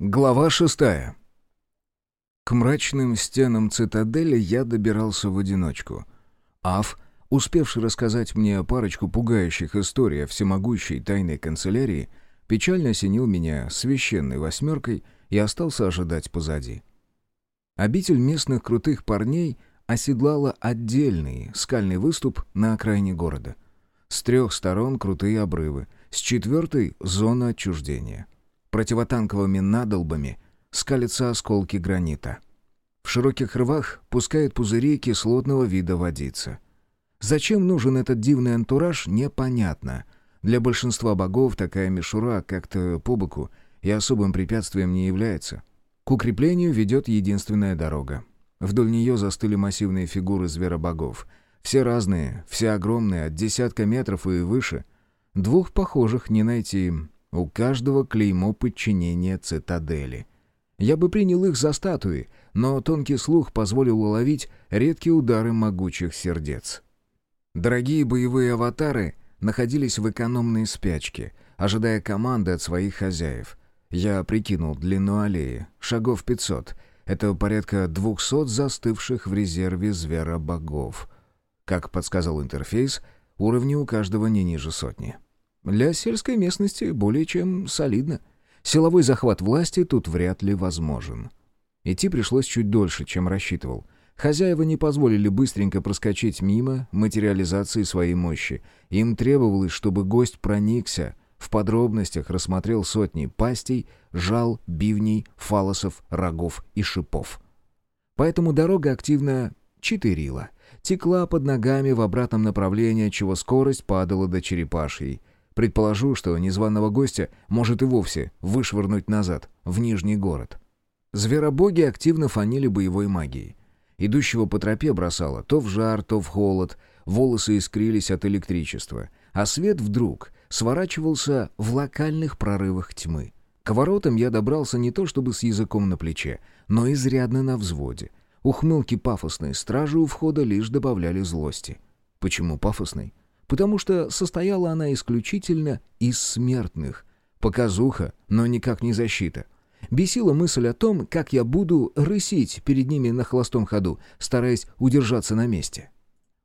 Глава шестая. К мрачным стенам цитадели я добирался в одиночку. Аф, успевший рассказать мне парочку пугающих историй о всемогущей тайной канцелярии, печально осенил меня священной восьмеркой и остался ожидать позади. Обитель местных крутых парней оседлала отдельный скальный выступ на окраине города. С трех сторон крутые обрывы, с четвертой — зона отчуждения — Противотанковыми надолбами скалятся осколки гранита. В широких рвах пускают пузыри кислотного вида водица. Зачем нужен этот дивный антураж, непонятно. Для большинства богов такая мишура как-то по боку и особым препятствием не является. К укреплению ведет единственная дорога. Вдоль нее застыли массивные фигуры зверобогов. Все разные, все огромные, от десятка метров и выше. Двух похожих не найти, у каждого клеймо подчинения цитадели. Я бы принял их за статуи, но тонкий слух позволил уловить редкие удары могучих сердец. Дорогие боевые аватары находились в экономной спячке, ожидая команды от своих хозяев. Я прикинул длину аллеи, шагов 500. Это порядка 200 застывших в резерве зверобогов. Как подсказал интерфейс, уровни у каждого не ниже сотни. Для сельской местности более чем солидно. Силовой захват власти тут вряд ли возможен. Идти пришлось чуть дольше, чем рассчитывал. Хозяева не позволили быстренько проскочить мимо материализации своей мощи. Им требовалось, чтобы гость проникся, в подробностях рассмотрел сотни пастей, жал, бивней, фалосов, рогов и шипов. Поэтому дорога активно читерила. Текла под ногами в обратном направлении, чего скорость падала до черепашьей. Предположу, что незваного гостя может и вовсе вышвырнуть назад, в Нижний город. Зверобоги активно фанили боевой магией. Идущего по тропе бросало то в жар, то в холод, волосы искрились от электричества, а свет вдруг сворачивался в локальных прорывах тьмы. К воротам я добрался не то чтобы с языком на плече, но изрядно на взводе. Ухмылки пафосной стражи у входа лишь добавляли злости. Почему пафосной? Потому что состояла она исключительно из смертных. Показуха, но никак не защита. Бесила мысль о том, как я буду рысить перед ними на холостом ходу, стараясь удержаться на месте.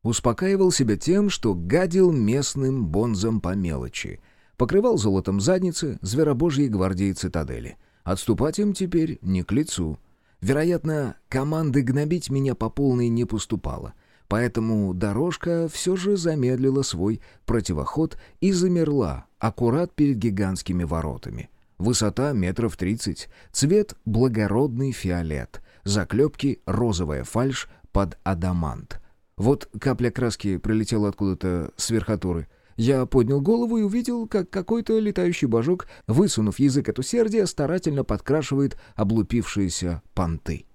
Успокаивал себя тем, что гадил местным бонзам по мелочи. Покрывал золотом задницы зверобожьей гвардии цитадели. Отступать им теперь не к лицу. Вероятно, команды гнобить меня по полной не поступало — Поэтому дорожка все же замедлила свой противоход и замерла, аккурат перед гигантскими воротами. Высота метров тридцать, цвет благородный фиолет, заклепки розовая фальш под адамант. Вот капля краски прилетела откуда-то с верхотуры. Я поднял голову и увидел, как какой-то летающий божок, высунув язык от усердия, старательно подкрашивает облупившиеся понты.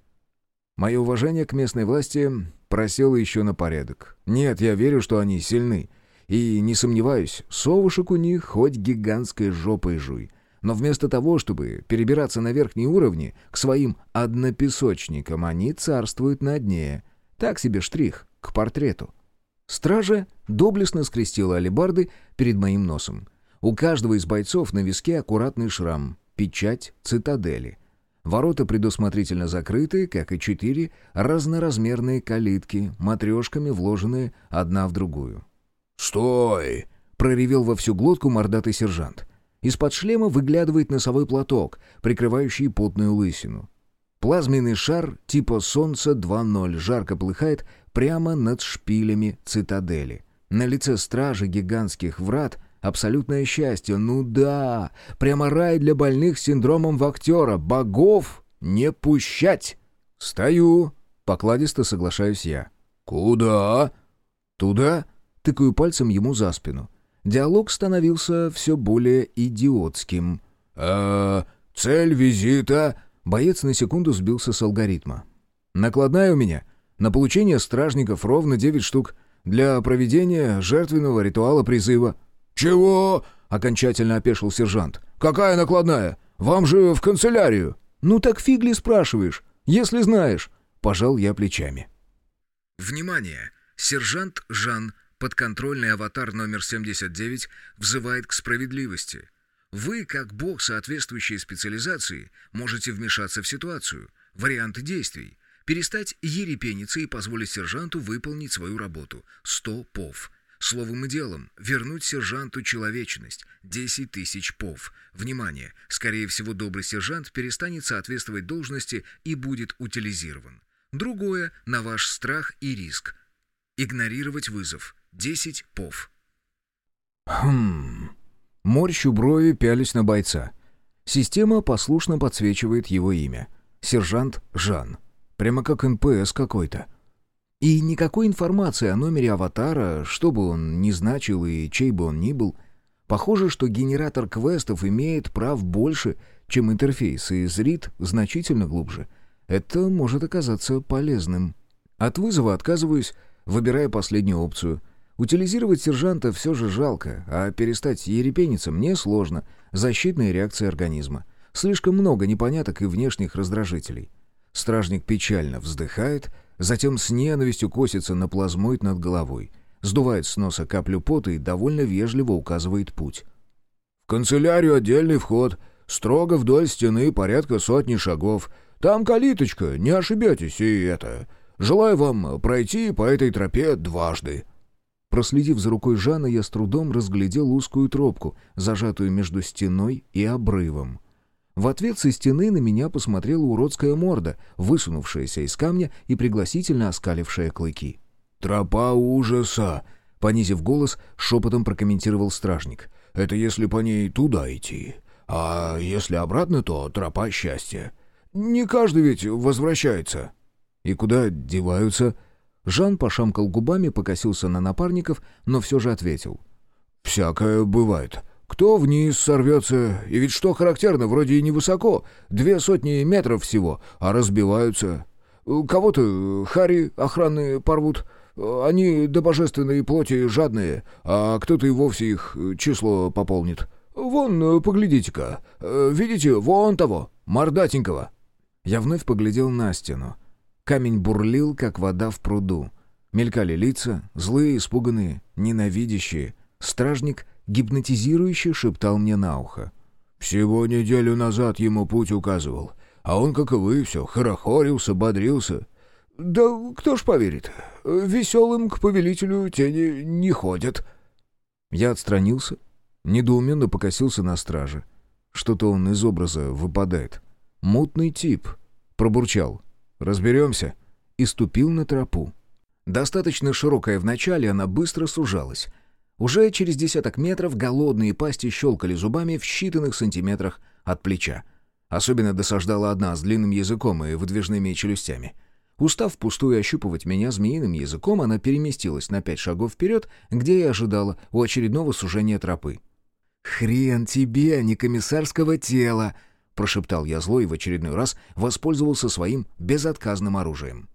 Мое уважение к местной власти просело еще на порядок. Нет, я верю, что они сильны. И не сомневаюсь, совушек у них хоть гигантской жопой жуй. Но вместо того, чтобы перебираться на верхние уровни, к своим однопесочникам, они царствуют на дне. Так себе штрих к портрету. Стража доблестно скрестила алебарды перед моим носом. У каждого из бойцов на виске аккуратный шрам, печать цитадели — Ворота предусмотрительно закрыты, как и четыре разноразмерные калитки, матрешками вложенные одна в другую. «Стой!» — проревел во всю глотку мордатый сержант. Из-под шлема выглядывает носовой платок, прикрывающий потную лысину. Плазменный шар типа «Солнце 2.0» жарко плыхает прямо над шпилями цитадели. На лице стражи гигантских врат Абсолютное счастье. Ну да, прямо рай для больных с синдромом вахтера. Богов не пущать. Стою. Покладисто соглашаюсь я. Куда? Туда. Тыкаю пальцем ему за спину. Диалог становился все более идиотским. «Э, цель визита...» Боец на секунду сбился с алгоритма. «Накладная у меня. На получение стражников ровно девять штук. Для проведения жертвенного ритуала призыва». «Чего?» — окончательно опешил сержант. «Какая накладная? Вам же в канцелярию». «Ну так фигли спрашиваешь, если знаешь». Пожал я плечами. «Внимание! Сержант Жан, подконтрольный аватар номер 79, взывает к справедливости. Вы, как бог соответствующей специализации, можете вмешаться в ситуацию. Варианты действий. Перестать ерепениться и позволить сержанту выполнить свою работу. 100 пов. Словом и делом, вернуть сержанту человечность. 10 тысяч пов. Внимание! Скорее всего, добрый сержант перестанет соответствовать должности и будет утилизирован. Другое – на ваш страх и риск. Игнорировать вызов. 10 пов. Хм. Морщу брови, пялюсь на бойца. Система послушно подсвечивает его имя. Сержант Жан. Прямо как НПС какой-то. И никакой информации о номере аватара, что бы он ни значил и чей бы он ни был. Похоже, что генератор квестов имеет прав больше, чем интерфейс, и зрит значительно глубже. Это может оказаться полезным. От вызова отказываюсь, выбирая последнюю опцию. Утилизировать сержанта все же жалко, а перестать ерепениться мне сложно. Защитная реакция организма. Слишком много непоняток и внешних раздражителей. Стражник печально вздыхает, затем с ненавистью косится на плазмоид над головой, сдувает с носа каплю пота и довольно вежливо указывает путь. «В канцелярию отдельный вход, строго вдоль стены порядка сотни шагов. Там калиточка, не ошибетесь, и это. Желаю вам пройти по этой тропе дважды». Проследив за рукой Жана, я с трудом разглядел узкую тропку, зажатую между стеной и обрывом. В ответ со стены на меня посмотрела уродская морда, высунувшаяся из камня и пригласительно оскалившая клыки. «Тропа ужаса!» — понизив голос, шепотом прокомментировал стражник. «Это если по ней туда идти. А если обратно, то тропа счастья. Не каждый ведь возвращается». «И куда деваются?» Жан пошамкал губами, покосился на напарников, но все же ответил. «Всякое бывает. Кто вниз сорвется, и ведь что характерно, вроде и невысоко, две сотни метров всего, а разбиваются. Кого-то хари охраны порвут, они до божественной плоти жадные, а кто-то и вовсе их число пополнит. Вон, поглядите-ка, видите, вон того, мордатенького». Я вновь поглядел на стену. Камень бурлил, как вода в пруду. Мелькали лица, злые, испуганные, ненавидящие. Стражник — гипнотизирующе шептал мне на ухо. «Всего неделю назад ему путь указывал, а он, как и вы, все хорохорился, бодрился. Да кто ж поверит, веселым к повелителю тени не ходят». Я отстранился, недоуменно покосился на страже. Что-то он из образа выпадает. «Мутный тип», — пробурчал. «Разберемся», и ступил на тропу. Достаточно широкая вначале, она быстро сужалась — уже через десяток метров голодные пасти щелкали зубами в считанных сантиметрах от плеча. Особенно досаждала одна с длинным языком и выдвижными челюстями. Устав впустую ощупывать меня змеиным языком, она переместилась на пять шагов вперед, где я ожидала у очередного сужения тропы. «Хрен тебе, а не комиссарского тела!» — прошептал я зло и в очередной раз воспользовался своим безотказным оружием.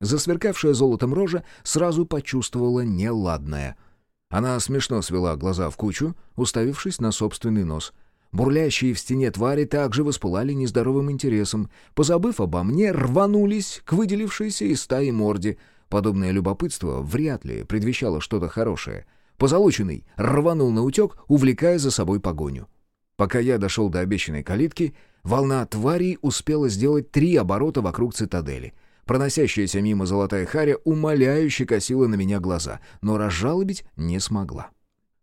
Засверкавшая золотом рожа сразу почувствовала неладное — она смешно свела глаза в кучу, уставившись на собственный нос. Бурлящие в стене твари также воспылали нездоровым интересом. Позабыв обо мне, рванулись к выделившейся из стаи морде. Подобное любопытство вряд ли предвещало что-то хорошее. Позолоченный рванул на утек, увлекая за собой погоню. Пока я дошел до обещанной калитки, волна тварей успела сделать три оборота вокруг цитадели — Проносящаяся мимо золотая харя умоляюще косила на меня глаза, но разжалобить не смогла.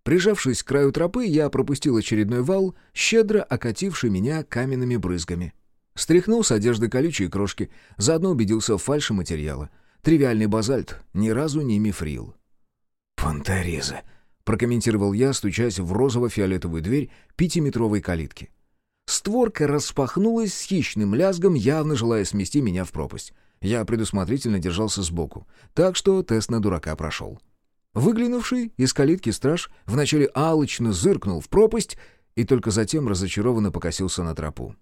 Прижавшись к краю тропы, я пропустил очередной вал, щедро окативший меня каменными брызгами. Стряхнул с одежды колючие крошки, заодно убедился в фальше материала. Тривиальный базальт, ни разу не мифрил. «Фонтареза», — прокомментировал я, стучась в розово-фиолетовую дверь пятиметровой калитки. Створка распахнулась с хищным лязгом, явно желая смести меня в пропасть. Я предусмотрительно держался сбоку, так что тест на дурака прошел. Выглянувший из калитки страж вначале алочно зыркнул в пропасть и только затем разочарованно покосился на тропу.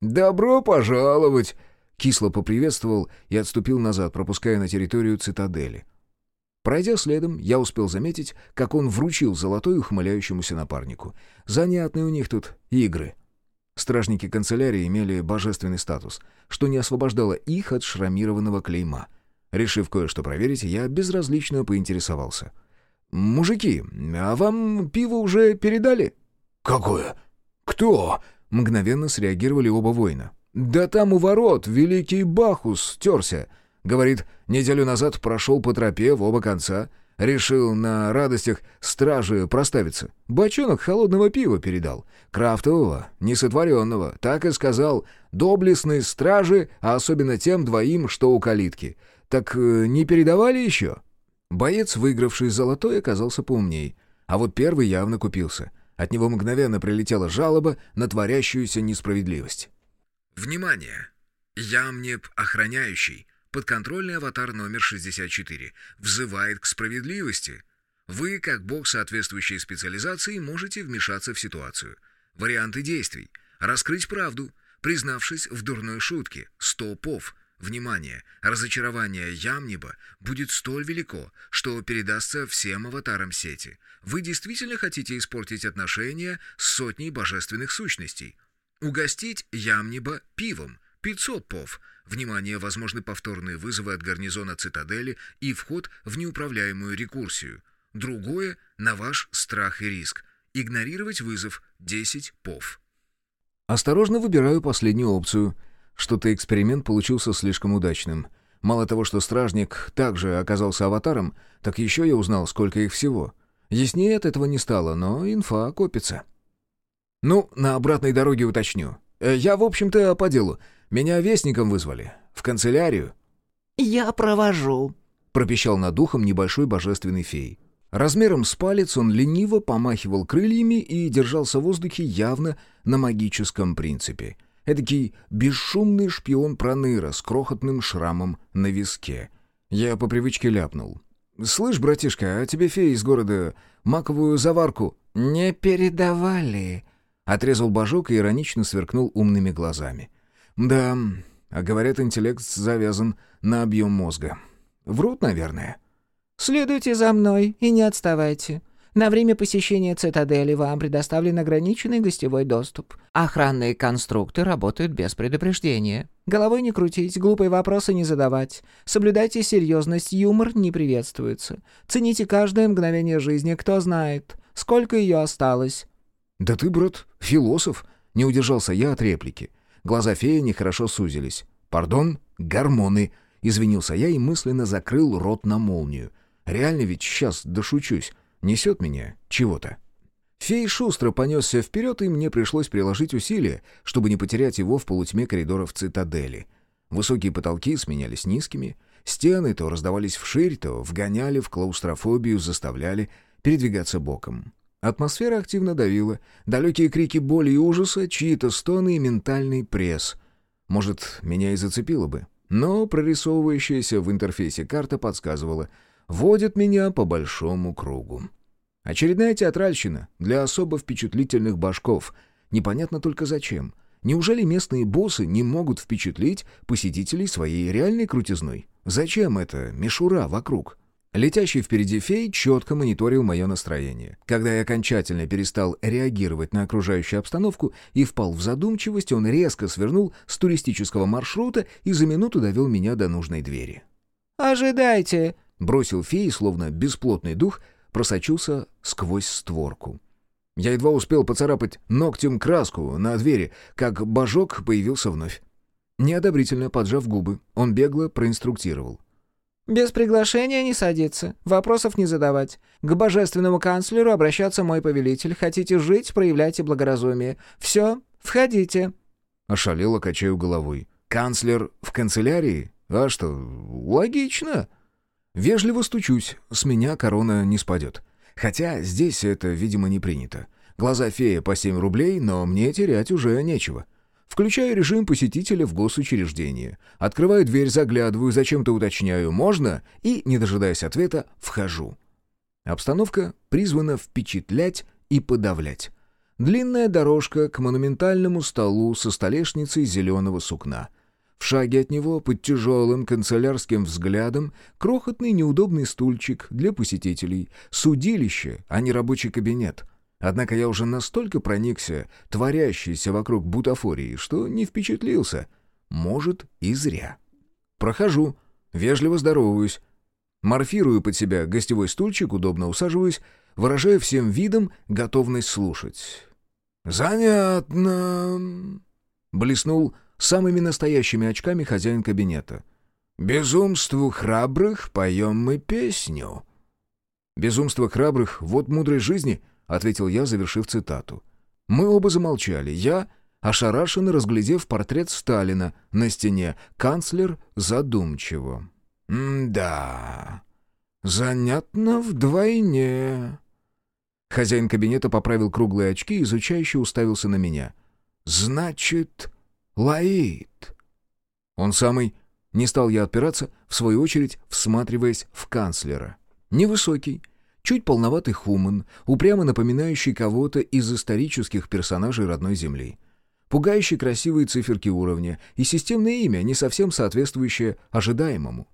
«Добро пожаловать!» — кисло поприветствовал и отступил назад, пропуская на территорию цитадели. Пройдя следом, я успел заметить, как он вручил золотой ухмыляющемуся напарнику. Занятные у них тут игры — Стражники канцелярии имели божественный статус, что не освобождало их от шрамированного клейма. Решив кое-что проверить, я безразлично поинтересовался. «Мужики, а вам пиво уже передали?» «Какое?» «Кто?» — мгновенно среагировали оба воина. «Да там у ворот великий Бахус терся. Говорит, неделю назад прошел по тропе в оба конца. Решил на радостях стражи проставиться. Бочонок холодного пива передал. Крафтового, несотворенного. Так и сказал. Доблестные стражи, а особенно тем двоим, что у калитки. Так э, не передавали еще?» Боец, выигравший золотой, оказался поумней. А вот первый явно купился. От него мгновенно прилетела жалоба на творящуюся несправедливость. Внимание! Ямнеп охраняющий, подконтрольный аватар номер 64, взывает к справедливости. Вы, как бог соответствующей специализации, можете вмешаться в ситуацию. Варианты действий. Раскрыть правду, признавшись в дурной шутке. Сто пов. Внимание! Разочарование Ямниба будет столь велико, что передастся всем аватарам сети. Вы действительно хотите испортить отношения с сотней божественных сущностей? Угостить Ямниба пивом. 500 пов. Внимание, возможны повторные вызовы от гарнизона цитадели и вход в неуправляемую рекурсию. Другое — на ваш страх и риск. Игнорировать вызов 10 пов. Осторожно выбираю последнюю опцию. Что-то эксперимент получился слишком удачным. Мало того, что стражник также оказался аватаром, так еще я узнал, сколько их всего. Яснее от этого не стало, но инфа копится. «Ну, на обратной дороге уточню. Э, я, в общем-то, по делу. Меня вестником вызвали. В канцелярию». «Я провожу», — пропищал над ухом небольшой божественный фей. Размером с палец он лениво помахивал крыльями и держался в воздухе явно на магическом принципе. Эдакий бесшумный шпион Проныра с крохотным шрамом на виске. Я по привычке ляпнул. «Слышь, братишка, а тебе фея из города маковую заварку...» «Не передавали», Отрезал божок и иронично сверкнул умными глазами. «Да, а говорят, интеллект завязан на объем мозга. Врут, наверное». «Следуйте за мной и не отставайте. На время посещения цитадели вам предоставлен ограниченный гостевой доступ. Охранные конструкты работают без предупреждения. Головой не крутить, глупые вопросы не задавать. Соблюдайте серьезность, юмор не приветствуется. Цените каждое мгновение жизни, кто знает, сколько ее осталось. «Да ты, брат, философ!» — не удержался я от реплики. Глаза феи нехорошо сузились. «Пардон, гормоны!» — извинился я и мысленно закрыл рот на молнию. «Реально ведь сейчас дошучусь. Несет меня чего-то». Фей шустро понесся вперед, и мне пришлось приложить усилия, чтобы не потерять его в полутьме коридоров цитадели. Высокие потолки сменялись низкими, стены то раздавались вширь, то вгоняли в клаустрофобию, заставляли передвигаться боком. Атмосфера активно давила, далекие крики боли и ужаса, чьи-то стоны и ментальный пресс. Может, меня и зацепило бы, но прорисовывающаяся в интерфейсе карта подсказывала, водит меня по большому кругу. Очередная театральщина для особо впечатлительных башков. Непонятно только зачем. Неужели местные боссы не могут впечатлить посетителей своей реальной крутизной? Зачем это мишура вокруг? Летящий впереди фей четко мониторил мое настроение. Когда я окончательно перестал реагировать на окружающую обстановку и впал в задумчивость, он резко свернул с туристического маршрута и за минуту довел меня до нужной двери. «Ожидайте!» — бросил фей, словно бесплотный дух, просочился сквозь створку. Я едва успел поцарапать ногтем краску на двери, как божок появился вновь. Неодобрительно поджав губы, он бегло проинструктировал. «Без приглашения не садиться, вопросов не задавать. К божественному канцлеру обращаться мой повелитель. Хотите жить, проявляйте благоразумие. Все, входите». Ошалело качаю головой. «Канцлер в канцелярии? А что, логично». Вежливо стучусь, с меня корона не спадет. Хотя здесь это, видимо, не принято. Глаза фея по 7 рублей, но мне терять уже нечего. Включаю режим посетителя в госучреждение. Открываю дверь, заглядываю, зачем-то уточняю «можно?» и, не дожидаясь ответа, вхожу. Обстановка призвана впечатлять и подавлять. Длинная дорожка к монументальному столу со столешницей зеленого сукна. В шаге от него, под тяжелым канцелярским взглядом, крохотный неудобный стульчик для посетителей, судилище, а не рабочий кабинет — Однако я уже настолько проникся творящейся вокруг бутафории, что не впечатлился. Может, и зря. Прохожу, вежливо здороваюсь. Морфирую под себя гостевой стульчик, удобно усаживаюсь, выражая всем видом готовность слушать. «Занятно», — блеснул самыми настоящими очками хозяин кабинета. «Безумству храбрых поем мы песню». «Безумство храбрых — вот мудрость жизни», — ответил я, завершив цитату. Мы оба замолчали. Я, ошарашенно разглядев портрет Сталина на стене, канцлер задумчиво. «Да, занятно вдвойне». Хозяин кабинета поправил круглые очки и изучающе уставился на меня. «Значит, Лаид». Он самый... Не стал я отпираться, в свою очередь всматриваясь в канцлера. Невысокий, чуть полноватый хуман, упрямо напоминающий кого-то из исторических персонажей родной земли. Пугающие красивые циферки уровня и системное имя, не совсем соответствующее ожидаемому.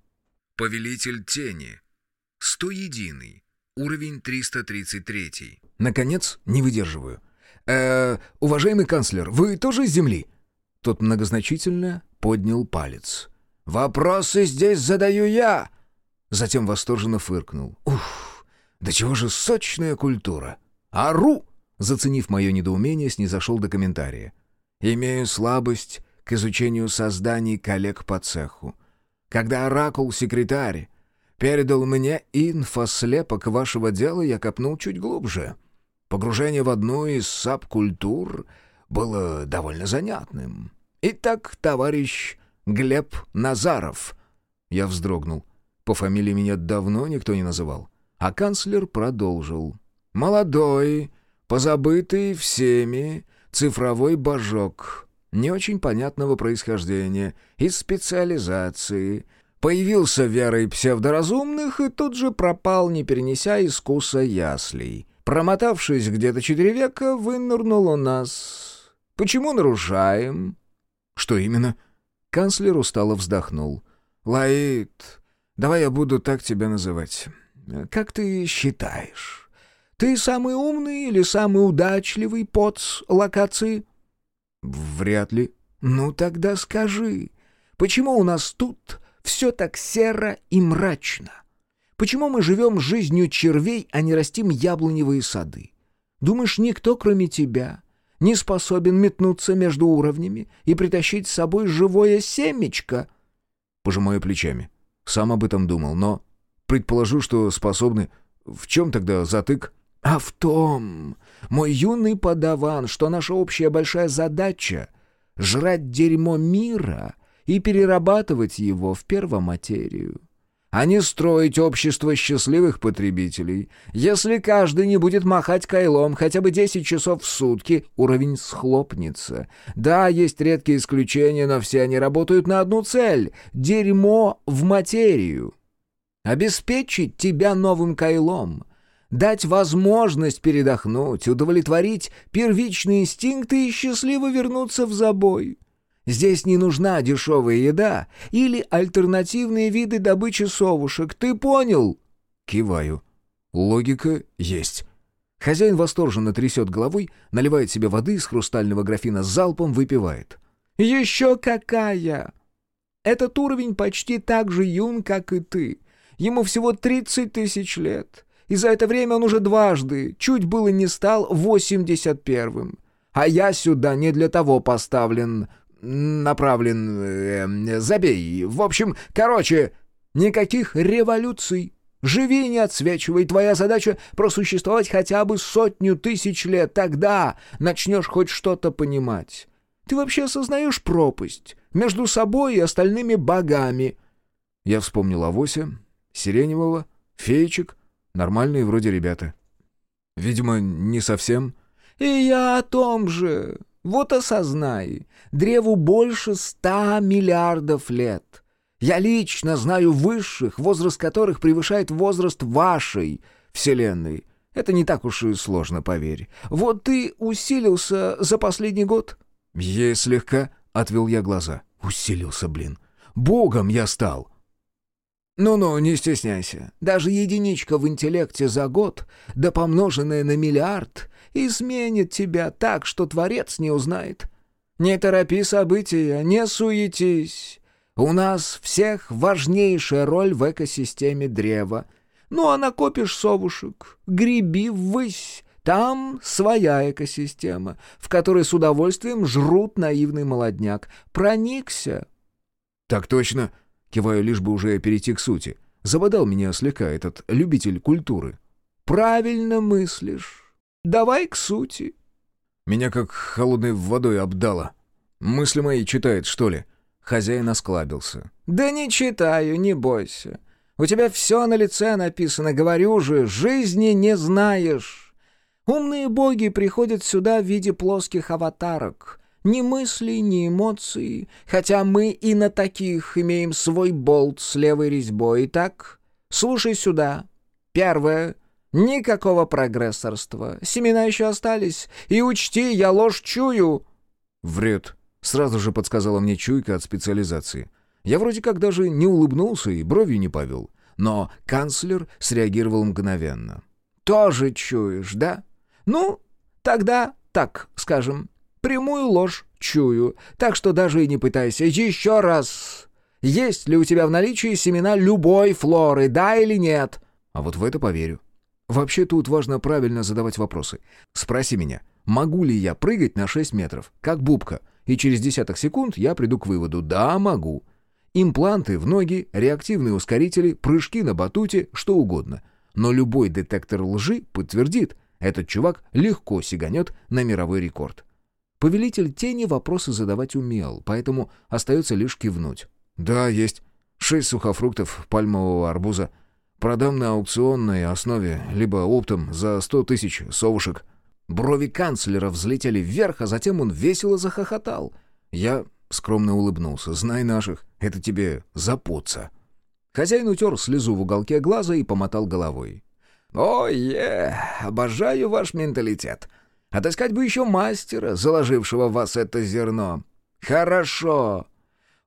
Повелитель тени. Сто единый. Уровень 333. Наконец, не выдерживаю. «Э, уважаемый канцлер, вы тоже из Земли?» Тот многозначительно поднял палец. «Вопросы здесь задаю я!» Затем восторженно фыркнул. «Ух, да чего же сочная культура! Ару!» Заценив мое недоумение, снизошел до комментария. «Имею слабость к изучению созданий коллег по цеху. Когда оракул-секретарь передал мне инфослепок вашего дела, я копнул чуть глубже. Погружение в одну из сабкультур было довольно занятным. Итак, товарищ Глеб Назаров». Я вздрогнул. По фамилии меня давно никто не называл. А канцлер продолжил. «Молодой, позабытый всеми, цифровой божок, не очень понятного происхождения, из специализации, появился верой псевдоразумных и тут же пропал, не перенеся искуса яслей. Промотавшись где-то четыре века, вынырнул у нас. Почему нарушаем?» «Что именно?» Канцлер устало вздохнул. «Лаид, давай я буду так тебя называть. Как ты считаешь, ты самый умный или самый удачливый поц локации?» «Вряд ли». «Ну тогда скажи, почему у нас тут все так серо и мрачно? Почему мы живем жизнью червей, а не растим яблоневые сады? Думаешь, никто, кроме тебя, не способен метнуться между уровнями и притащить с собой живое семечко?» Пожимаю плечами. Сам об этом думал, но предположу, что способны. В чем тогда затык? «А в том, мой юный подаван, что наша общая большая задача — жрать дерьмо мира и перерабатывать его в первоматерию а не строить общество счастливых потребителей. Если каждый не будет махать кайлом хотя бы 10 часов в сутки, уровень схлопнется. Да, есть редкие исключения, но все они работают на одну цель — дерьмо в материю. Обеспечить тебя новым кайлом — дать возможность передохнуть, удовлетворить первичные инстинкты и счастливо вернуться в забой. Здесь не нужна дешевая еда или альтернативные виды добычи совушек. Ты понял?» Киваю. Логика есть. Хозяин восторженно трясет головой, наливает себе воды из хрустального графина с залпом, выпивает. «Еще какая! Этот уровень почти так же юн, как и ты. Ему всего 30 тысяч лет. И за это время он уже дважды, чуть было не стал 81-м. А я сюда не для того поставлен, направлен... Э, забей. В общем, короче, никаких революций. Живи не отсвечивай. Твоя задача — просуществовать хотя бы сотню тысяч лет. Тогда начнешь хоть что-то понимать. Ты вообще осознаешь пропасть между собой и остальными богами?» Я вспомнил Авося, Сиреневого, Феечек. Нормальные вроде ребята. Видимо, не совсем. «И я о том же. Вот осознай, древу больше ста миллиардов лет. Я лично знаю высших, возраст которых превышает возраст вашей Вселенной. Это не так уж и сложно, поверь. Вот ты усилился за последний год?» «Есть слегка», — отвел я глаза. «Усилился, блин. Богом я стал». «Ну-ну, не стесняйся. Даже единичка в интеллекте за год, да помноженная на миллиард, изменит тебя так, что Творец не узнает. Не торопи события, не суетись. У нас всех важнейшая роль в экосистеме древа. Ну а накопишь совушек, греби ввысь, Там своя экосистема, в которой с удовольствием жрут наивный молодняк. Проникся. «Так точно!» — киваю, лишь бы уже перейти к сути. Забодал меня слегка этот любитель культуры. «Правильно мыслишь. Давай к сути». Меня как холодной водой обдало. Мысли мои читает, что ли? Хозяин осклабился. «Да не читаю, не бойся. У тебя все на лице написано, говорю же, жизни не знаешь. Умные боги приходят сюда в виде плоских аватарок. Ни мыслей, ни эмоций, хотя мы и на таких имеем свой болт с левой резьбой. Итак, слушай сюда. Первое. Никакого прогрессорства. Семена еще остались. И учти, я ложь чую. Вред. Сразу же подсказала мне чуйка от специализации. Я вроде как даже не улыбнулся и бровью не повел. Но канцлер среагировал мгновенно. «Тоже чуешь, да? Ну, тогда так, скажем, прямую ложь чую, так что даже и не пытайся. Еще раз. Есть ли у тебя в наличии семена любой флоры, да или нет?» А вот в это поверю. Вообще тут важно правильно задавать вопросы. Спроси меня, могу ли я прыгать на 6 метров, как бубка, и через десяток секунд я приду к выводу «да, могу». Импланты в ноги, реактивные ускорители, прыжки на батуте, что угодно. Но любой детектор лжи подтвердит, этот чувак легко сиганет на мировой рекорд. Повелитель тени вопросы задавать умел, поэтому остается лишь кивнуть. «Да, есть. Шесть сухофруктов пальмового арбуза. Продам на аукционной основе, либо оптом за сто тысяч совушек». Брови канцлера взлетели вверх, а затем он весело захохотал. Я скромно улыбнулся. «Знай наших, это тебе запутаться». Хозяин утер слезу в уголке глаза и помотал головой. «Ой-е, обожаю ваш менталитет. Отыскать бы еще мастера, заложившего в вас это зерно. Хорошо.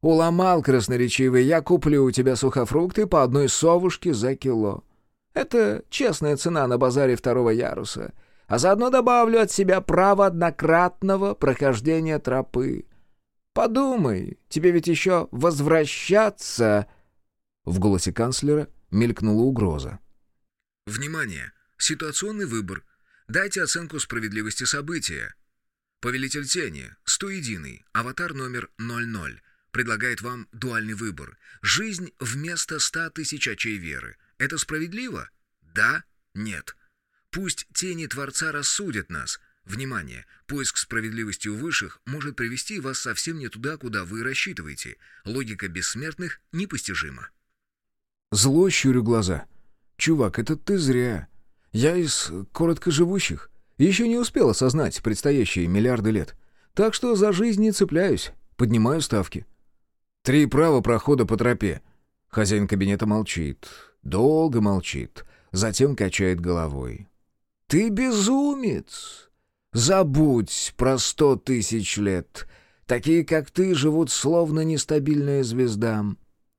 Уломал красноречивый, я куплю у тебя сухофрукты по одной совушке за кило. Это честная цена на базаре второго яруса а заодно добавлю от себя право однократного прохождения тропы. Подумай, тебе ведь еще возвращаться...» В голосе канцлера мелькнула угроза. «Внимание! Ситуационный выбор. Дайте оценку справедливости события. Повелитель тени, 101, аватар номер 00, предлагает вам дуальный выбор. Жизнь вместо 100 тысяч очей веры. Это справедливо? Да? Нет. Пусть тени Творца рассудят нас. Внимание! Поиск справедливости у высших может привести вас совсем не туда, куда вы рассчитываете. Логика бессмертных непостижима. Зло щурю глаза. «Чувак, это ты зря. Я из короткоживущих. Еще не успел осознать предстоящие миллиарды лет. Так что за жизнь не цепляюсь. Поднимаю ставки». «Три права прохода по тропе». Хозяин кабинета молчит. Долго молчит. Затем качает головой. «Ты безумец! Забудь про сто тысяч лет. Такие, как ты, живут словно нестабильная звезда.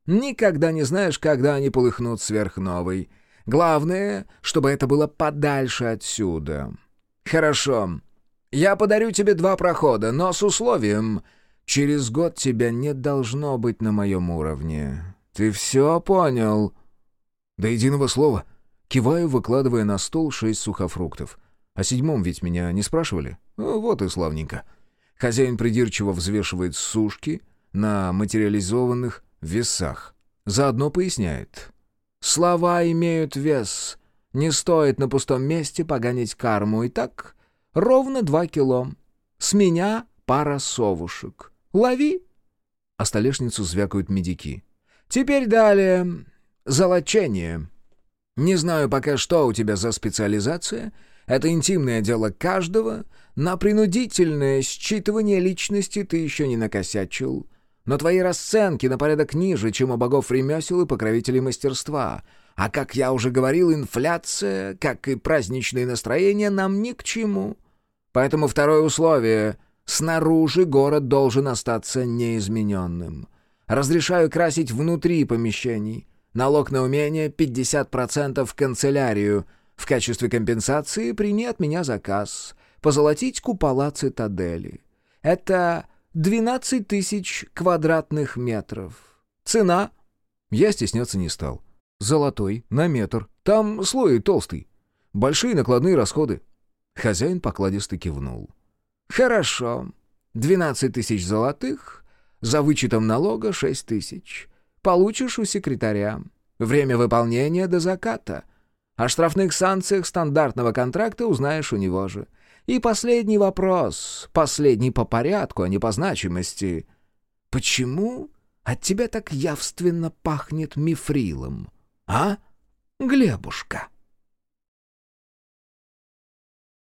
Никогда не знаешь, когда они полыхнут сверхновой. Главное, чтобы это было подальше отсюда. Хорошо. Я подарю тебе два прохода, но с условием... Через год тебя не должно быть на моем уровне. Ты все понял?» «До единого слова», Киваю, выкладывая на стол шесть сухофруктов. О седьмом ведь меня не спрашивали? Вот и славненько. Хозяин придирчиво взвешивает сушки на материализованных весах. Заодно поясняет. «Слова имеют вес. Не стоит на пустом месте поганить карму. И так ровно два кило. С меня пара совушек. Лови!» А столешницу звякают медики. «Теперь далее. Золочение». Не знаю пока, что у тебя за специализация. Это интимное дело каждого. На принудительное считывание личности ты еще не накосячил. Но твои расценки на порядок ниже, чем у богов ремесел и покровителей мастерства. А как я уже говорил, инфляция, как и праздничные настроения, нам ни к чему. Поэтому второе условие — снаружи город должен остаться неизмененным. Разрешаю красить внутри помещений — Налог на умение 50% в канцелярию. В качестве компенсации прими от меня заказ. Позолотить купола цитадели. Это 12 тысяч квадратных метров. Цена? Я стесняться не стал. Золотой, на метр. Там слой толстый. Большие накладные расходы. Хозяин покладисто кивнул. «Хорошо. Двенадцать тысяч золотых, за вычетом налога шесть тысяч. Получишь у секретаря. Время выполнения до заката. О штрафных санкциях стандартного контракта узнаешь у него же. И последний вопрос, последний по порядку, а не по значимости. Почему от тебя так явственно пахнет мифрилом, а, Глебушка?»